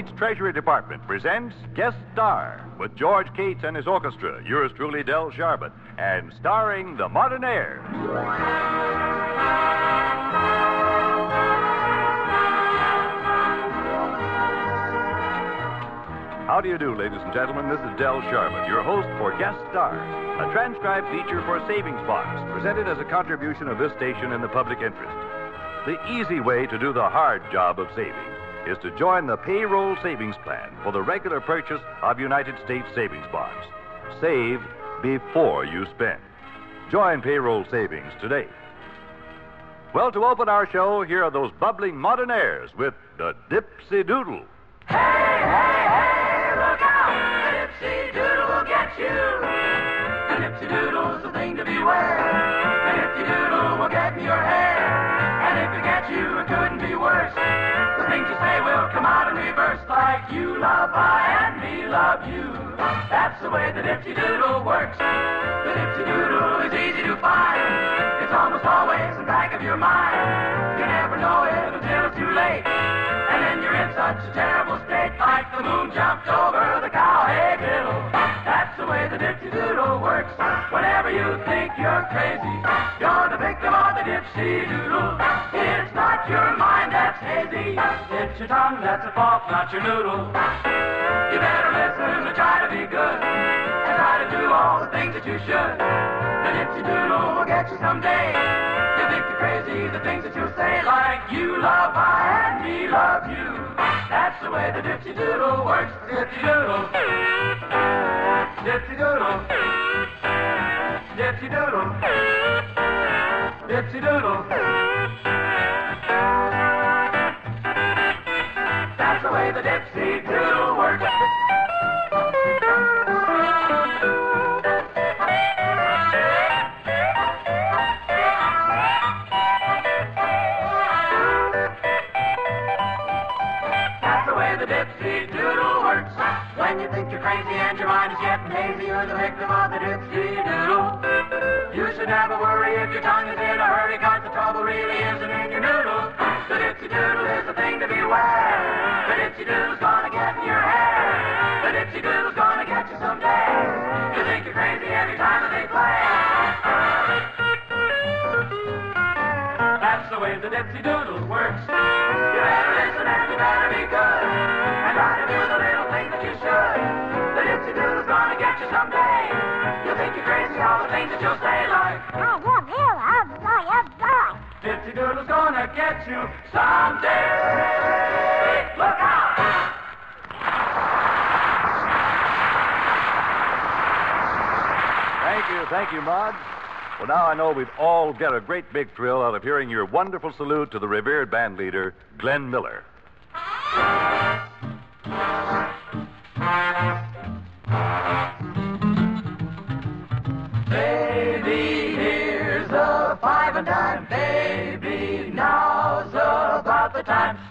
States Treasury Department presents Guest Star with George Cates and his orchestra, yours truly, Del Sharbutt, and starring the modern Modernaires. How do you do, ladies and gentlemen? This is Del Sharbutt, your host for Guest Star, a transcribed feature for Savings Bonds, presented as a contribution of this station in the public interest. The easy way to do the hard job of saving is to join the payroll savings plan for the regular purchase of United States savings bonds. Save before you spend. Join payroll savings today. Well, to open our show, here are those bubbling modernaires with the Dipsy Doodle. Hey, hey, hey, look out! The Dipsy Doodle will get you. The Dipsy Doodle's the thing to beware. The Dipsy Doodle will get in your hair. If it gets you, it couldn't be worse. The things you say will come out in reverse like you love I and me love you. That's the way the Dipsy Doodle works. The Dipsy Doodle is easy to find. It's almost always in the back of your mind. You never know it until it's too late. And then you're in such a terrible state like the moon jumped over the cowhead hill. That's the way the Dipsy Doodle works. Whenever you think you're crazy, you're the victim of the Dipsy Doodle. It's not your mind that's hazy. It's your tongue that's at fault, not your noodle. You better listen and try to be good. And try to do all the things that you should. The Dipsy Doodle will get you someday. You think you're crazy, the things that you'll say, like you love I and me love you. That's the way the Dipsy Doodle works. Dipsy Doodle. Dipsy Doodle. Dipsy Doodle. Dipsy Doodle. That's the way the Dipsy Doodle works. Really isn't in noodle. The Dipsy Doodle is the thing to beware. The Dipsy Doodle's gonna get in your hair. The Dipsy Doodle's gonna get you someday. You think you're crazy every time that they play. That's the way the Dipsy Doodle works. You better listen and you better be good. And try to do the little things that you should. The Dipsy Doodle's gonna get you someday. You think you're crazy, all the things that you'll say like. I Dipsy Doodle's gonna get you someday. Look out! Thank you, thank you, Maud. Well, now I know we'd all get a great big thrill out of hearing your wonderful salute to the revered band leader, Glenn Miller.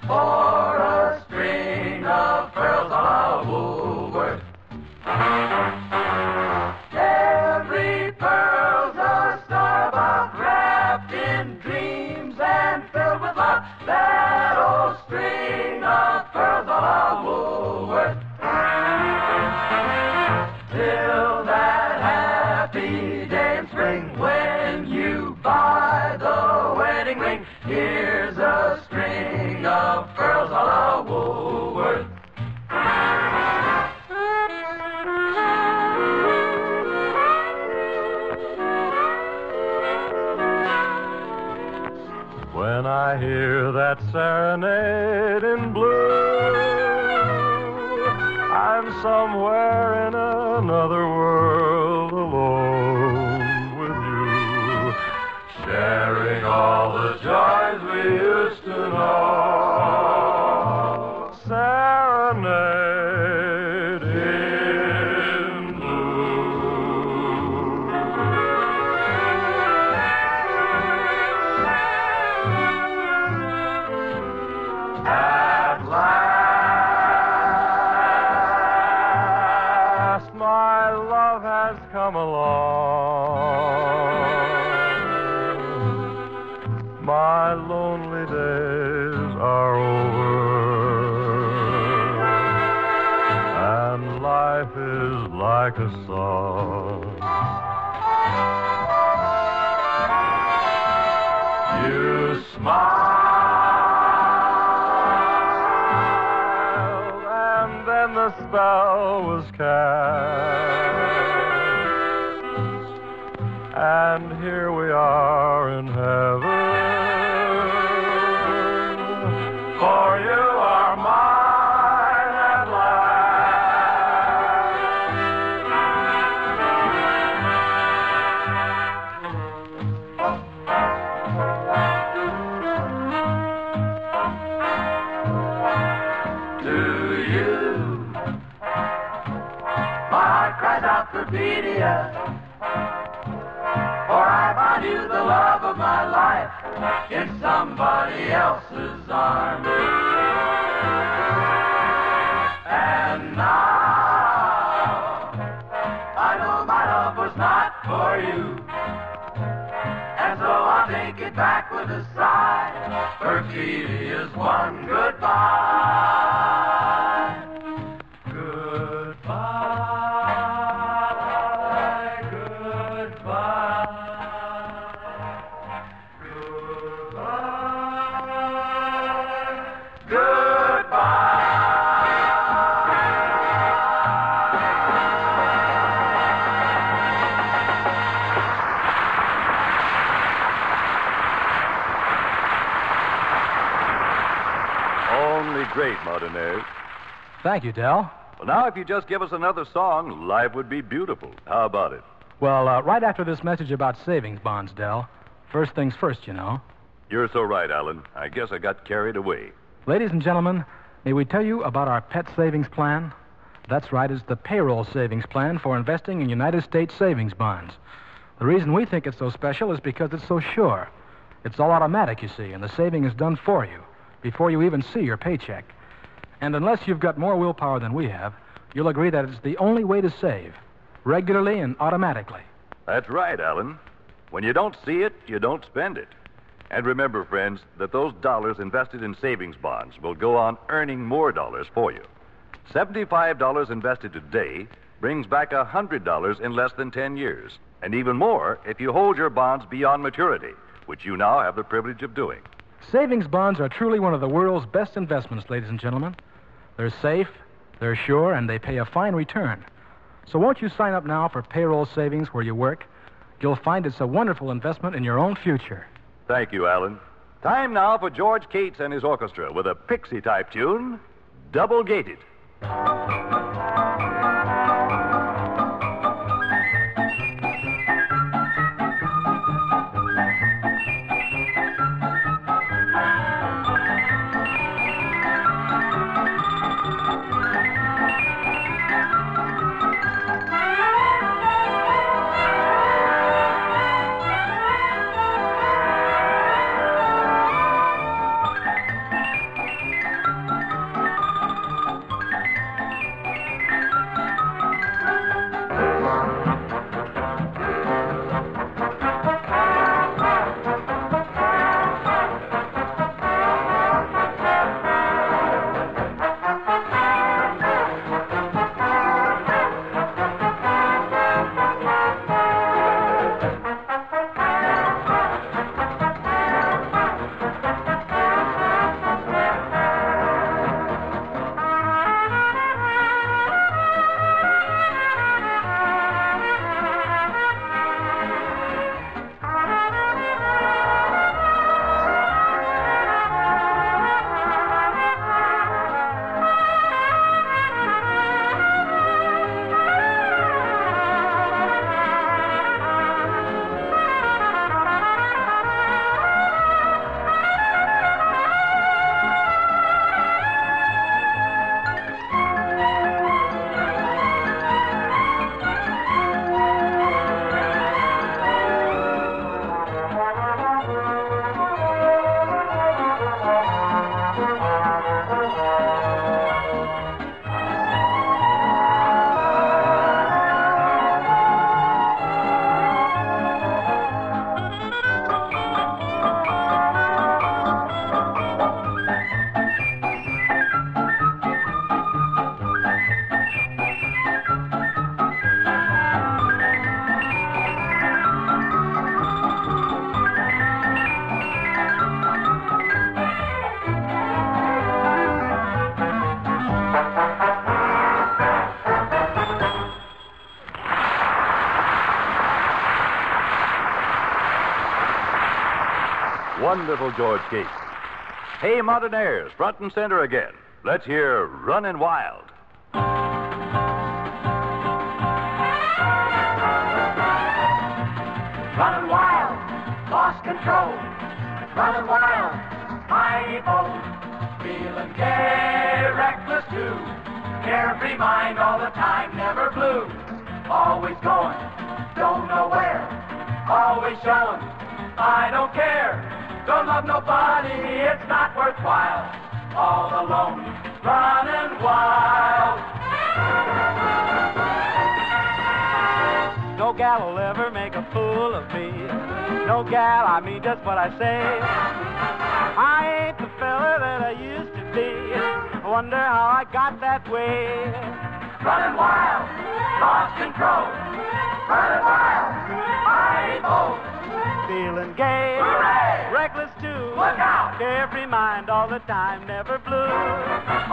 For a string of pearls a Woolworth. Every pearl's a starbuck wrapped in dreams and filled with love. That old string of pearls a Woolworth. Till that happy day in spring when you buy the wedding ring. Here's a string of pearls a la Woolworth. When I hear that serenade in blue, I'm somewhere in another world alone with you, sharing all the joys we used to know. has come along. My lonely days are over, and life is like a song. You smiled, and then the spell was cast and here we are in heaven. For you are mine at last. To you, my cries out Perfidia. For I you the love of my life in somebody else's arms. And now I know my love was not for you. And so I'll take it back with a sigh. Perfidia's one goodbye. Great, Martinez. Thank you, Del. Well, now, if you just give us another song, life would be beautiful. How about it? Well, uh, right after this message about savings bonds, Del. First things first, you know. You're so right, Alan. I guess I got carried away. Ladies and gentlemen, may we tell you about our pet savings plan? That's right, it's the payroll savings plan for investing in United States savings bonds. The reason we think it's so special is because it's so sure. It's all automatic, you see, and the saving is done for you before you even see your paycheck. And unless you've got more willpower than we have, you'll agree that it's the only way to save, regularly and automatically. That's right, Alan. When you don't see it, you don't spend it. And remember, friends, that those dollars invested in savings bonds will go on earning more dollars for you. $75 invested today brings back $100 in less than 10 years. And even more if you hold your bonds beyond maturity, which you now have the privilege of doing. Savings bonds are truly one of the world's best investments, ladies and gentlemen. They're safe, they're sure, and they pay a fine return. So won't you sign up now for payroll savings where you work? You'll find it's a wonderful investment in your own future. Thank you, Alan. Time now for George Cates and his orchestra with a pixie type tune, Double Gated. Wonderful George Cates. Hey, Modernaires, front and center again. Let's hear Runnin' Wild. Running wild, lost control. Running wild, mighty bold. Feeling gay, reckless too. Carefree mind all the time, never blue. Always going, don't know where. Always showing, I don't care. Don't love nobody, it's not worthwhile. All alone, running wild. No gal will ever make a fool of me. No gal, I mean just what I say. I ain't the fella that I used to be. Wonder how I got that way. Running wild, lost control. Running wild, mighty bold. Feeling gay, Hooray! reckless too. Look out! Carefree mind all the time, never blue.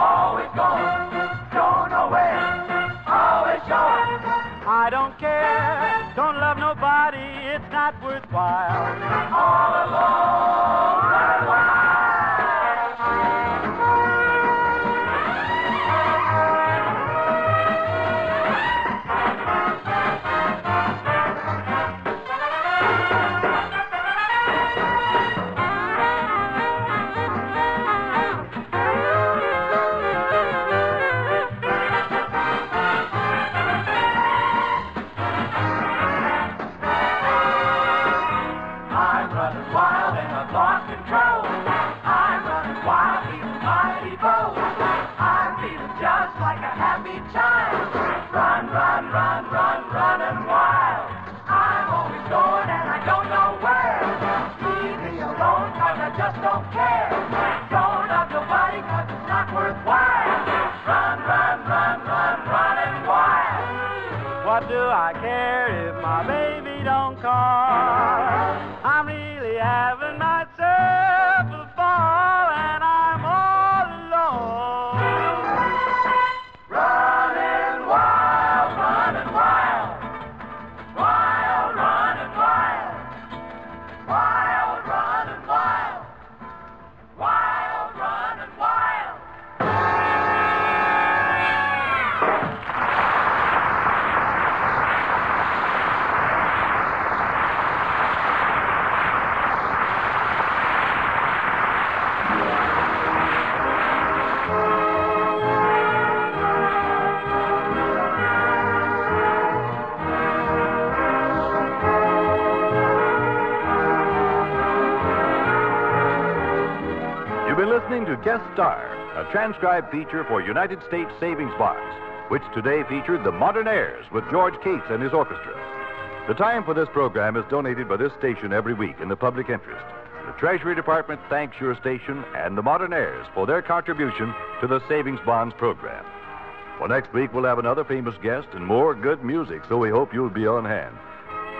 Always going, don't know where. Always showing, I don't care, don't love nobody, it's not worthwhile. all alone. Running What do I care if my baby don't call? Been listening to Guest Star, a transcribed feature for United States Savings Bonds, which today featured the Modernaires with George Cates and his orchestra. The time for this program is donated by this station every week in the public interest. The Treasury Department thanks your station and the Modern Modernaires for their contribution to the Savings Bonds program. Well, next week we'll have another famous guest and more good music, so we hope you'll be on hand.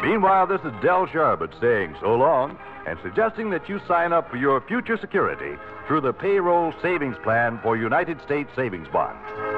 Meanwhile, this is Del Sharbutt saying so long and suggesting that you sign up for your future security through the payroll savings plan for United States Savings Bonds.